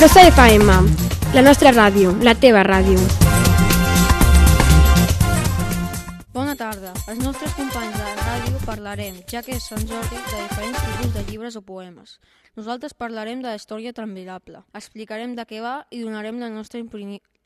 Rosa FM, la nostra ràdio, la teva ràdio. Bona tarda. Els nostres companys de la ràdio parlarem, ja que és Sant Jordi, de diferents tipus de llibres o poemes. Nosaltres parlarem de la història transmirable, explicarem de què va i donarem la nostra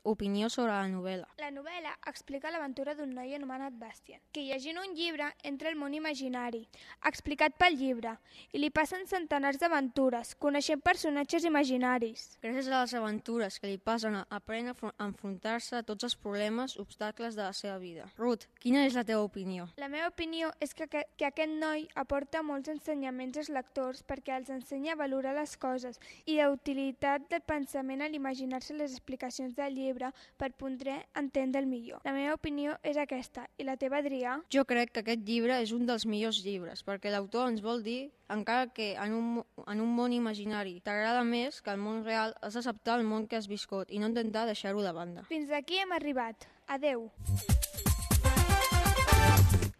opinió sobre la novel·la. La novel·la explica l'aventura d'un noi anomenat Bastien, que llegint un llibre entra al món imaginari, explicat pel llibre, i li passen centenars d'aventures, coneixent personatges imaginaris. Gràcies a les aventures que li passen, aprèn a enfrontar-se a tots els problemes, obstacles de la seva vida. Ruth, quina és la teva opinió? La meva opinió és que, que, que aquest noi aporta molts ensenyaments als lectors perquè els ensenya a valorar les coses i la utilitat del pensament a l'imaginar-se les explicacions del llibre llibre per poder entendre millor. La meva opinió és aquesta. I la teva, Adrià? Jo crec que aquest llibre és un dels millors llibres, perquè l'autor ens vol dir, encara que en un, en un món imaginari t'agrada més que el món real, has d'acceptar el món que has viscut i no intentar deixar-ho de banda. Fins aquí hem arribat. Adeu.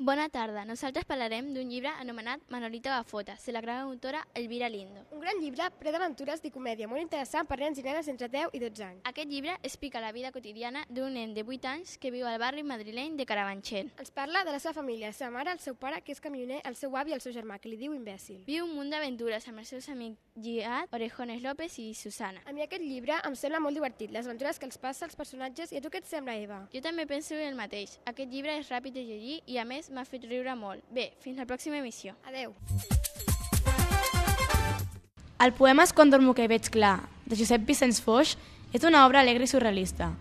Bona tarda. Nosaltres parlarem d'un llibre anomenat Manolita Bafota, de la gran autora Elvira Lindo. Un gran llibre ple d'aventures i comèdia, molt interessant per nens i nenes entre 10 i 12 anys. Aquest llibre explica la vida quotidiana d'un nen de 8 anys que viu al barri madrileny de Carabanchel. Ens parla de la seva família, la seva mare, el seu pare, que és camioner, el seu avi i el seu germà, que li diu imbècil. Viu un munt d'aventures amb els seus amics Giat, Orejones López i Susana. A mi aquest llibre em sembla molt divertit, les aventures que els passa als personatges i a tu què et sembla, Eva? Jo també penso el mateix. Aquest llibre és ràpid de llegir i a més m'ha fet riure molt. Bé, fins la pròxima emissió. Adeu. El poema És quan dormo que veig clar, de Josep Vicenç Foix, és una obra alegre i surrealista.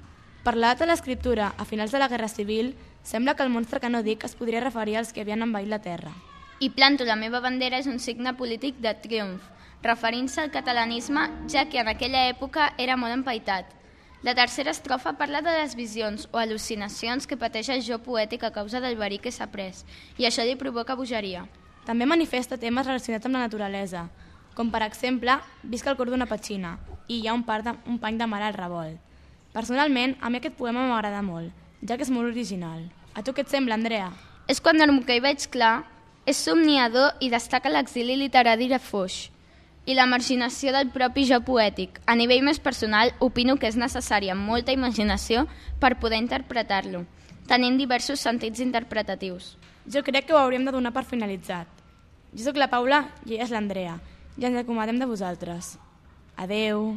Parlat de l'escriptura a finals de la Guerra Civil, sembla que el monstre que no dic es podria referir als que havien envaït la terra. I planto la meva bandera és un signe polític de triomf, referint-se al catalanisme, ja que en aquella època era molt empaitat. La tercera estrofa parla de les visions o al·lucinacions que pateix el jo poètic a causa del verí que s'ha pres, i això li provoca bogeria. També manifesta temes relacionats amb la naturalesa, com per exemple, visca el cor d'una petxina i hi ha un, par de, un pany de mar al revolt. Personalment, a mi aquest poema m'agrada molt, ja que és molt original. A tu què et sembla, Andrea? És quan dormo que hi veig clar, és somniador i destaca l'exili literari de Foix i la marginació del propi jo poètic. A nivell més personal, opino que és necessària molta imaginació per poder interpretar-lo, tenint diversos sentits interpretatius. Jo crec que ho hauríem de donar per finalitzat. Jo sóc la Paula i ella és l'Andrea, i ens acomodem de vosaltres. Adeu.